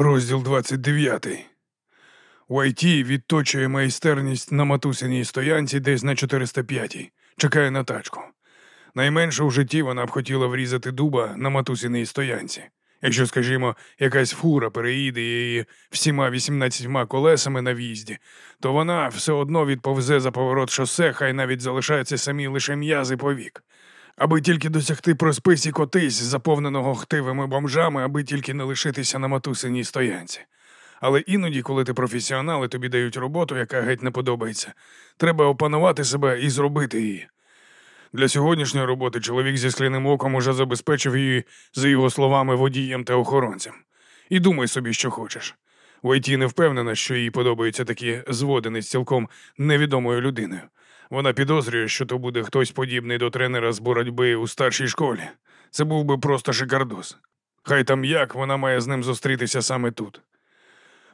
Розділ 29. УайТ відточує майстерність на матусиній стоянці десь на 405-й. Чекає на тачку. Найменше в житті вона б хотіла врізати дуба на матусиній стоянці. Якщо, скажімо, якась фура переїде її всіма 18 колесами на в'їзді, то вона все одно відповзе за поворот шосе, хай навіть залишаються самі лише м'язи повік. Аби тільки досягти просписі котись, заповненого хтивими бомжами, аби тільки не лишитися на матусиній стоянці. Але іноді, коли ти професіонал і тобі дають роботу, яка геть не подобається, треба опанувати себе і зробити її. Для сьогоднішньої роботи чоловік зі скляним оком уже забезпечив її, за його словами, водієм та охоронцем. І думай собі, що хочеш. В ІТ не впевнена, що їй подобаються такі зводини з цілком невідомою людиною. Вона підозрює, що то буде хтось подібний до тренера з боротьби у старшій школі. Це був би просто шикардос. Хай там як вона має з ним зустрітися саме тут.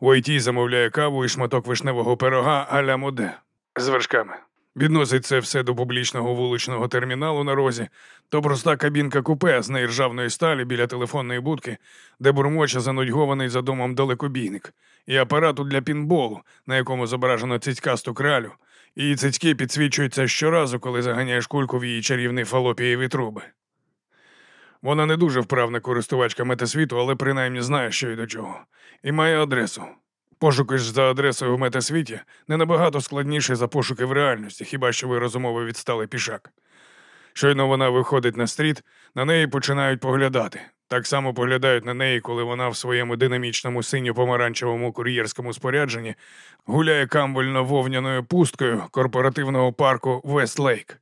У ІТ замовляє каву і шматок вишневого пирога а-ля моде з вершками. Відносить це все до публічного вуличного терміналу на розі, то проста кабінка купе з неіржавної сталі біля телефонної будки, де бурмоче занудьгований за домом далекобійник, і апарату для пінболу, на якому зображено цицькасту кралю, і цицьки підсвічуються щоразу, коли заганяєш кульку в її чарівний фалопієві труби. Вона не дуже вправна користувачка метасвіту, але принаймні знає, що й до чого, і має адресу. Пошуки ж за адресою в метасвіті не набагато складніше за пошуки в реальності, хіба що ви розумово відстали пішак. Щойно вона виходить на стріт, на неї починають поглядати. Так само поглядають на неї, коли вона в своєму динамічному синьо-помаранчевому кур'єрському спорядженні гуляє камбольно вовняною пусткою корпоративного парку Вестлейк.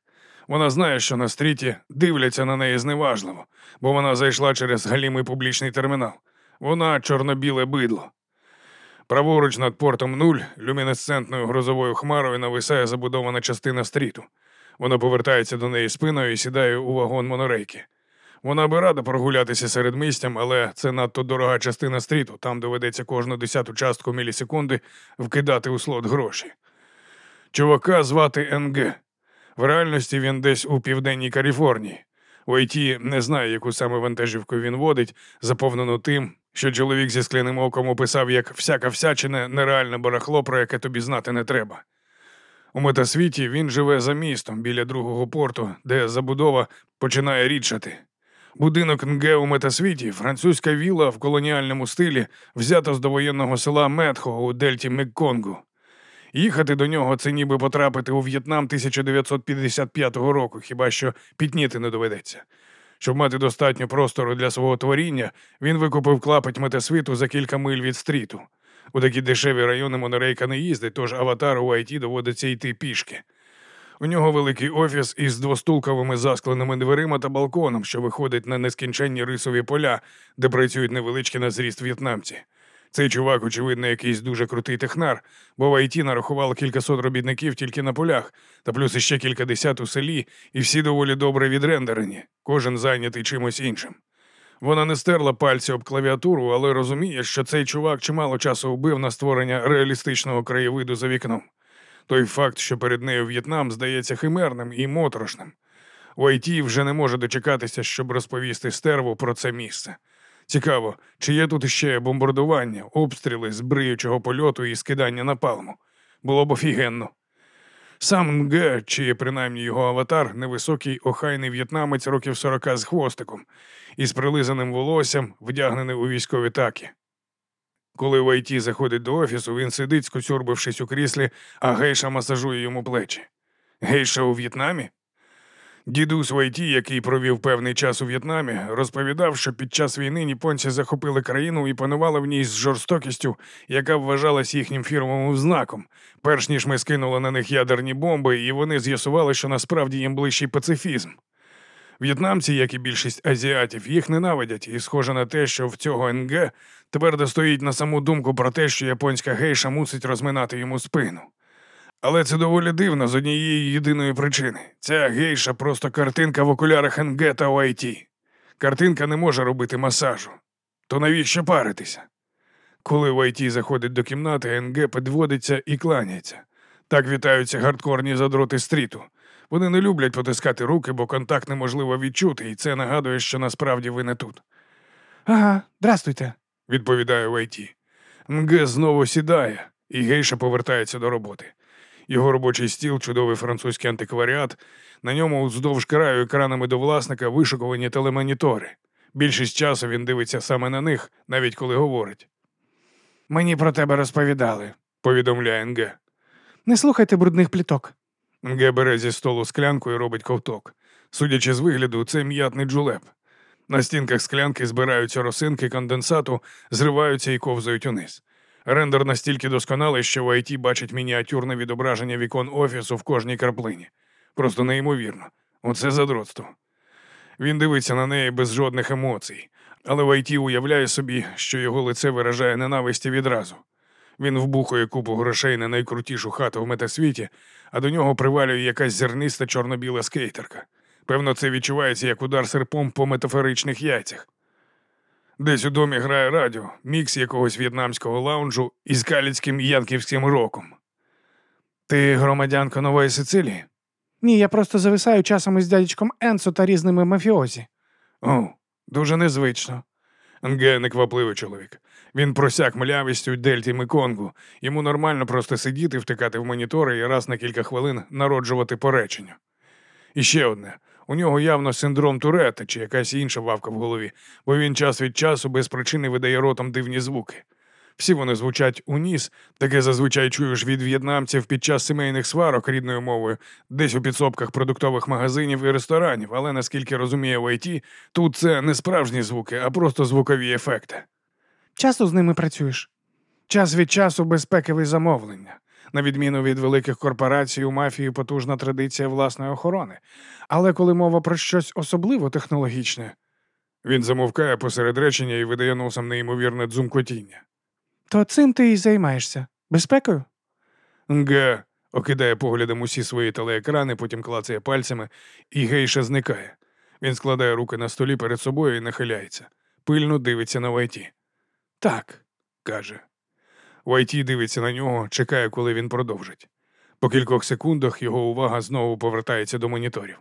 Вона знає, що на стріті дивляться на неї зневажливо, бо вона зайшла через галімий публічний термінал. Вона чорно-біле бидло. Праворуч над портом нуль люмінесцентною грозовою хмарою нависає забудована частина стріту. Вона повертається до неї спиною і сідає у вагон монорейки. Вона би рада прогулятися серед містям, але це надто дорога частина стріту, там доведеться кожну десяту частку мілісекунди вкидати у слот гроші. Чувака звати НГ. В реальності він десь у південній Каліфорнії. У ІТ не знає, яку саме вантажівку він водить, заповнену тим, що чоловік зі скляним оком описав як всяка всячина нереальне барахло, про яке тобі знати не треба. У метасвіті він живе за містом біля другого порту, де забудова починає рідшати. Будинок НГ у метасвіті, французька віла в колоніальному стилі, взята з довоєнного села Метхо у Дельті Мекконгу. Їхати до нього це ніби потрапити у В'єтнам 1955 року, хіба що пітніти не доведеться. Щоб мати достатньо простору для свого творіння, він викупив клапоть метасвіту за кілька миль від стріту. У такі дешеві райони монорейка не їздить, тож аватару у IT доводиться йти пішки. У нього великий офіс із двостулковими заскленими дверима та балконом, що виходить на нескінченні рисові поля, де працюють невеличкі на зріст в'єтнамці. Цей чувак, очевидно, якийсь дуже крутий технар, бо в ІТ нарахувало кількасот робітників тільки на полях, та плюс іще кількадесят у селі, і всі доволі добре відрендерені, кожен зайнятий чимось іншим. Вона не стерла пальці об клавіатуру, але розуміє, що цей чувак чимало часу вбив на створення реалістичного краєвиду за вікном. Той факт, що перед нею В'єтнам здається химерним і моторошним. У ІТ вже не може дочекатися, щоб розповісти стерву про це місце. Цікаво, чи є тут ще бомбардування, обстріли з бриючого польоту і скидання на палму. Було б офігенно. Сам Нге, чи принаймні його аватар, невисокий охайний в'єтнамець років сорока з хвостиком, із прилизаним волоссям, вдягнений у військові таки. Коли в ІТ заходить до офісу, він сидить, скоцюрбившись у кріслі, а гейша масажує йому плечі. Гейша у В'єтнамі? Дідусь в ІТ, який провів певний час у В'єтнамі, розповідав, що під час війни ніпонці захопили країну і панували в ній з жорстокістю, яка вважалась їхнім фірмовим знаком, перш ніж ми скинули на них ядерні бомби, і вони з'ясували, що насправді їм ближчий пацифізм. В'єтнамці, як і більшість азіатів, їх ненавидять, і схоже на те, що в цього НГ твердо стоїть на саму думку про те, що японська гейша мусить розминати йому спину. Але це доволі дивно з однієї єдиної причини. Ця гейша просто картинка в окулярах НГ та ОІТ. Картинка не може робити масажу. То навіщо паритися? Коли ІТ заходить до кімнати, НГ підводиться і кланяється. Так вітаються гардкорні задроти стріту. Вони не люблять потискати руки, бо контакт неможливо відчути, і це нагадує, що насправді ви не тут. Ага, здрастуйте. відповідає Вайті. Нге знову сідає, і гейша повертається до роботи. Його робочий стіл, чудовий французький антикваріат. На ньому вздовж краю екранами до власника вишукувані телемонітори. Більшість часу він дивиться саме на них, навіть коли говорить. Мені про тебе розповідали, повідомляє Нге. Не слухайте брудних пліток. Нге бере зі столу склянку і робить ковток. Судячи з вигляду, це м'ятний джулеп. На стінках склянки збираються росинки конденсату, зриваються і ковзають униз. Рендер настільки досконалий, що в IT бачить мініатюрне відображення вікон офісу в кожній краплині. Просто неймовірно. Оце задротство. Він дивиться на неї без жодних емоцій, але в IT уявляє собі, що його лице виражає ненависті відразу. Він вбухує купу грошей на найкрутішу хату в метасвіті, а до нього привалює якась зерниста чорно-біла скейтерка. Певно, це відчувається як удар серпом по метафоричних яйцях. Десь у домі грає радіо, мікс якогось в'єтнамського лаунжу із каліцьким янківським роком. Ти громадянка Нової Сицилії? Ні, я просто зависаю часом із дядечком Енцо та різними мафіозі. О, дуже незвично. Нг неквапливий чоловік. Він просяк млявістю дельти Меконгу. Йому нормально просто сидіти, втикати в монітори і раз на кілька хвилин народжувати поречення. І ще одне. У нього явно синдром Туретта чи якась інша вавка в голові, бо він час від часу без причини видає ротом дивні звуки. Всі вони звучать у ніс, таке зазвичай чуєш від в'єтнамців під час сімейних сварок рідною мовою, десь у підсобках продуктових магазинів і ресторанів, але наскільки розуміє в ІТ, тут це не справжні звуки, а просто звукові ефекти. Часто з ними працюєш. Час від часу безпекові замовлення. На відміну від великих корпорацій, у мафії потужна традиція власної охорони. Але коли мова про щось особливо технологічне, він замовкає посеред речення і видає носом неймовірне дзумкотіння. То цим ти і займаєшся. Безпекою? Нга окидає поглядом усі свої телеекрани, потім клацає пальцями, і гейша зникає. Він складає руки на столі перед собою і нахиляється. Пильно дивиться на Вайті. Так, каже. Вайті дивиться на нього, чекає, коли він продовжить. По кількох секундах його увага знову повертається до моніторів.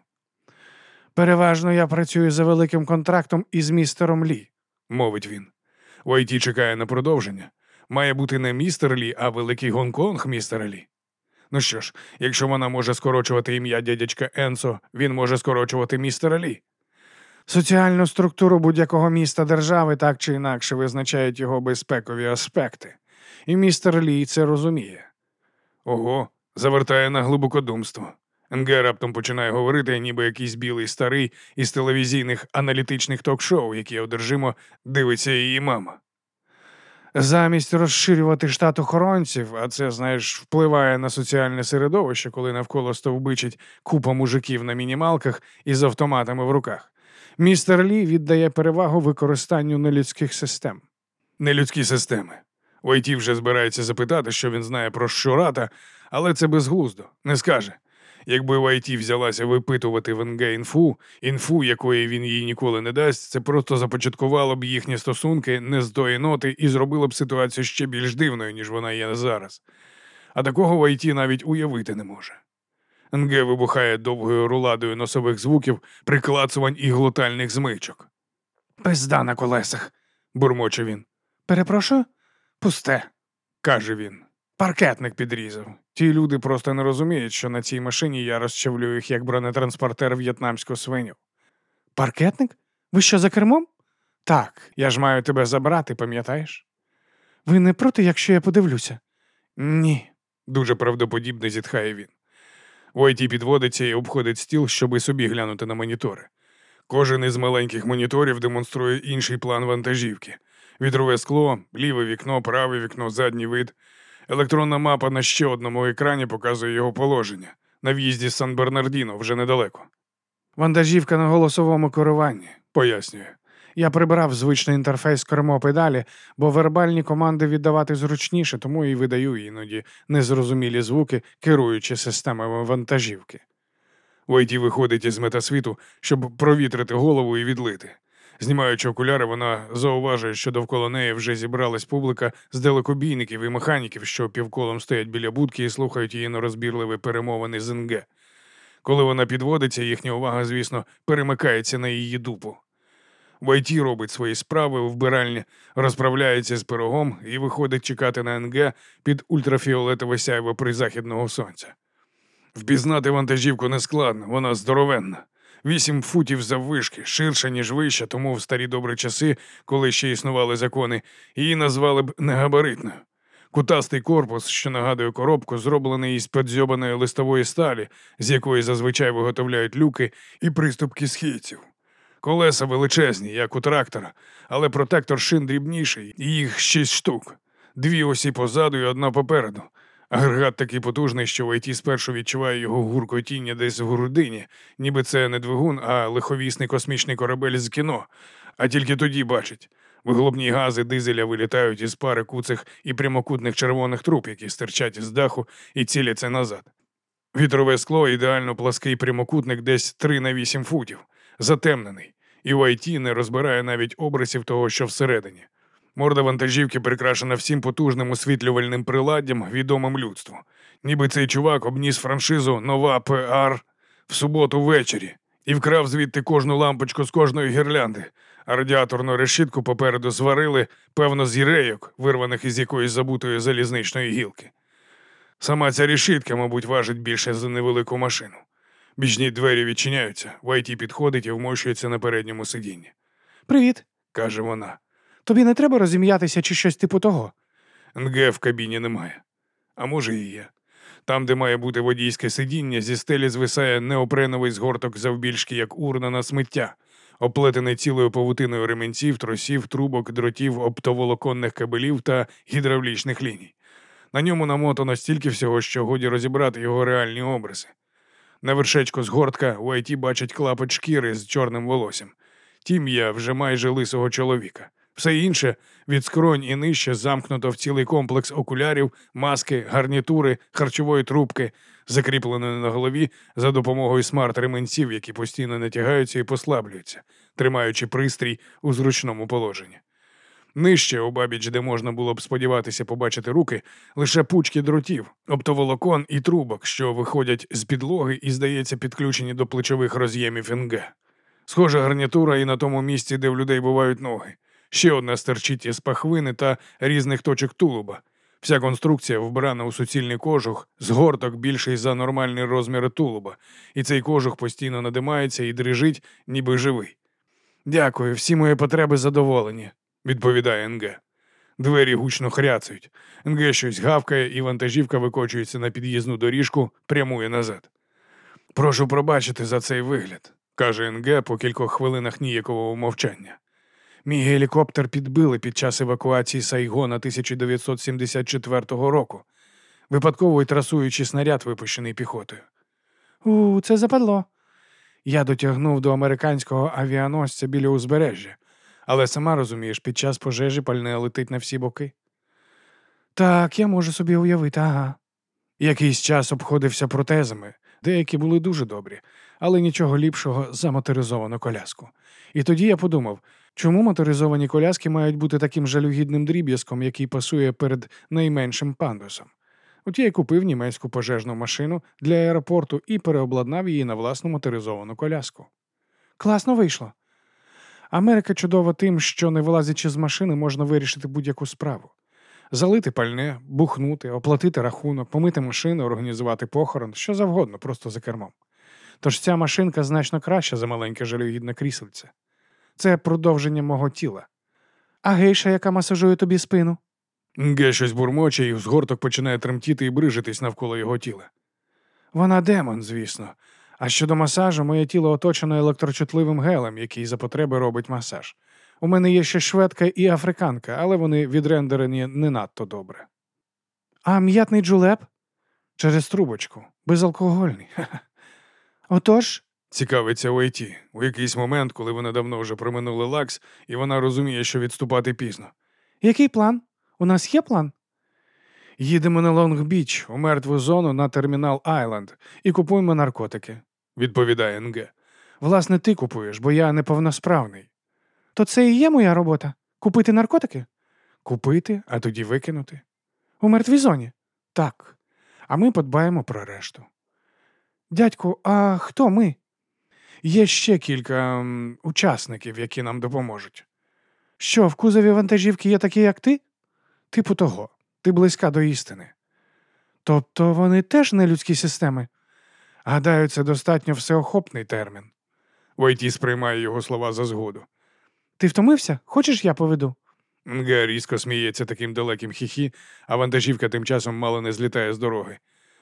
Переважно я працюю за великим контрактом із містером Лі, мовить він. Вайті чекає на продовження. Має бути не містер Лі, а великий Гонконг містера Лі. Ну що ж, якщо вона може скорочувати ім'я дядячка Енсо, він може скорочувати містера Лі. Соціальну структуру будь-якого міста держави так чи інакше визначають його безпекові аспекти. І містер Лі це розуміє. Ого, завертає на глибокодумство. НГ раптом починає говорити, ніби якийсь білий старий із телевізійних аналітичних ток-шоу, які одержимо дивиться її мама. Замість розширювати штат охоронців, а це, знаєш, впливає на соціальне середовище, коли навколо стовбичить купа мужиків на мінімалках із автоматами в руках. Містер Лі віддає перевагу використанню нелюдських систем. Нелюдські системи. Войті вже збирається запитати, що він знає про щурата, але це безглуздо, не скаже. Якби Вайті взялася випитувати в НГ інфу, інфу, якої він їй ніколи не дасть, це просто започаткувало б їхні стосунки не з ноти і зробило б ситуацію ще більш дивною, ніж вона є зараз. А такого Вайті навіть уявити не може. НГ вибухає довгою руладою носових звуків, приклацувань і глотальних змичок. Пизда на колесах, бурмоче він. Перепрошую? Пусте, каже він. Паркетник підрізав. Ті люди просто не розуміють, що на цій машині я розчавлю їх як бронетранспортер в'єтнамську свиню. Паркетник? Ви що за кермом? Так, я ж маю тебе забрати, пам'ятаєш? Ви не проти, якщо я подивлюся? Ні, дуже правдоподібно зітхає він. Войті підводиться і обходить стіл, щоби собі глянути на монітори. Кожен із маленьких моніторів демонструє інший план вантажівки: вітрове скло, ліве вікно, праве вікно, задній вид. Електронна мапа на ще одному екрані показує його положення на в'їзді з Сан Бернардіно вже недалеко. Вантажівка на голосовому керуванні, пояснює. Я прибрав звичний інтерфейс кермо педалі, бо вербальні команди віддавати зручніше, тому і видаю іноді незрозумілі звуки, керуючи системами вантажівки. Войті виходить із метасвіту, щоб провітрити голову і відлити. Знімаючи окуляри, вона зауважує, що довкола неї вже зібралась публіка з далекобійників і механіків, що півколом стоять біля будки і слухають її нерозбірливі перемовини з НГ. Коли вона підводиться, їхня увага, звісно, перемикається на її дупу. Вайті робить свої справи у вбиральні, розправляється з пирогом і виходить чекати на НГ під ультрафіолетове сяйво призахідного сонця. Впізнати вантажівку не складно, вона здоровенна. Вісім футів заввишки, ширша, ніж вища, тому в старі добрі часи, коли ще існували закони, її назвали б негабаритною. Кутастий корпус, що нагадує коробку, зроблений із подзьобаної листової сталі, з якої зазвичай виготовляють люки і приступки східців. Колеса величезні, як у трактора, але протектор шин дрібніший, і їх шість штук. Дві осі позаду і одна попереду. Агрегат такий потужний, що Вайті спершу відчуває його гуркотіння десь в грудині, ніби це не двигун, а лиховісний космічний корабель з кіно, а тільки тоді бачить. Виглобні гази дизеля вилітають із пари куцих і прямокутних червоних труб, які стирчать із даху і ціляться назад. Вітрове скло ідеально плаский прямокутник десь 3 на 8 футів, затемнений, і в ІТ не розбирає навіть обрисів того, що всередині. Морда вантажівки прикрашена всім потужним освітлювальним приладдям, відомим людству. Ніби цей чувак обніс франшизу Нова ПР в суботу ввечері і вкрав звідти кожну лампочку з кожної гірлянди, а радіаторну решітку попереду зварили, певно, з гірейок, вирваних із якоїсь забутої залізничної гілки. Сама ця решітка, мабуть, важить більше за невелику машину. Бічні двері відчиняються, Вайті підходить і вмощується на передньому сидінні. Привіт, каже вона. Тобі не треба розім'ятися чи щось типу того. НГ в кабіні немає. А може і є. Там, де має бути водійське сидіння, зі стелі звисає неопреновий згорток завбільшки, як урна на сміття, оплетений цілою павутиною ременців, тросів, трубок, дротів, оптоволоконних кабелів та гідравлічних ліній. На ньому намотано стільки всього, що годі розібрати його реальні образи. На вершечку згортка у Айті бачить клапоть шкіри з чорним волоссям. Тім'я вже майже лисого чоловіка. Все інше від скронь і нижче замкнуто в цілий комплекс окулярів, маски, гарнітури, харчової трубки, закріпленої на голові за допомогою смарт-ременців, які постійно натягаються і послаблюються, тримаючи пристрій у зручному положенні. Нижче, у бабіч, де можна було б сподіватися побачити руки, лише пучки дротів, оптоволокон і трубок, що виходять з підлоги і, здається, підключені до плечових роз'ємів НГ. Схожа гарнітура і на тому місці, де в людей бувають ноги. Ще одна стерчить із пахвини та різних точок тулуба. Вся конструкція вбрана у суцільний кожух, згорток більший за нормальний розмір тулуба, і цей кожух постійно надимається і дрижить, ніби живий. Дякую, всі мої потреби задоволені, відповідає НГ. Двері гучно хряцають. НГ щось гавкає, і вантажівка викочується на під'їзну доріжку, прямує назад. Прошу пробачити за цей вигляд, каже НГ по кількох хвилинах ніякового мовчання. Мій гелікоптер підбили під час евакуації Сайгона 1974 року, випадково й трасуючи снаряд, випущений піхотою. У, це западло. Я дотягнув до американського авіаносця біля узбережжя, але сама розумієш, під час пожежі пальне летить на всі боки. Так, я можу собі уявити, ага. Якийсь час обходився протезами, деякі були дуже добрі, але нічого ліпшого за моторизовану коляску. І тоді я подумав, чому моторизовані коляски мають бути таким жалюгідним дріб'язком, який пасує перед найменшим пандусом. От я й купив німецьку пожежну машину для аеропорту і переобладнав її на власну моторизовану коляску. Класно вийшло. Америка чудова тим, що, не вилазячи з машини, можна вирішити будь-яку справу. Залити пальне, бухнути, оплатити рахунок, помити машину, організувати похорон, що завгодно, просто за кермом. Тож ця машинка значно краща за маленьке жалюгідне крісельце. Це продовження мого тіла. А гейша, яка масажує тобі спину? Ге щось бурмоче, і згорток починає тремтіти і брижитись навколо його тіла. Вона демон, звісно. А щодо масажу, моє тіло оточено електрочутливим гелем, який за потреби робить масаж. У мене є ще шведка і африканка, але вони відрендерені не надто добре. А м'ятний джулеп? Через трубочку, безалкогольний. Отож, Цікавиться Вай Ті. У якийсь момент, коли вони давно вже проминули LAX, і вона розуміє, що відступати пізно. який план? У нас є план? Їдемо на Лонг-Біч, у мертву зону на Термінал-Айленд і купуємо наркотики, відповідає Нг. Власне, ти купуєш, бо я неповносправний. То це і є моя робота купити наркотики? Купити, а тоді викинути. У мертвій зоні? Так. А ми подбаємо про решту. Дядьку, а хто ми? Є ще кілька м, учасників, які нам допоможуть. Що, в кузові вантажівки є такі, як ти? Типу того, ти близька до істини. Тобто вони теж не людські системи? Гадаю, це достатньо всеохопний термін. Войті сприймає його слова за згоду. Ти втомився? Хочеш, я поведу? Нга різко сміється таким далеким хіхі, а вантажівка тим часом мало не злітає з дороги.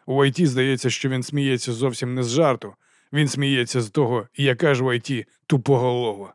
У Войті здається, що він сміється зовсім не з жарту. Він сміється з того, яка ж в АЙТІ тупоголова.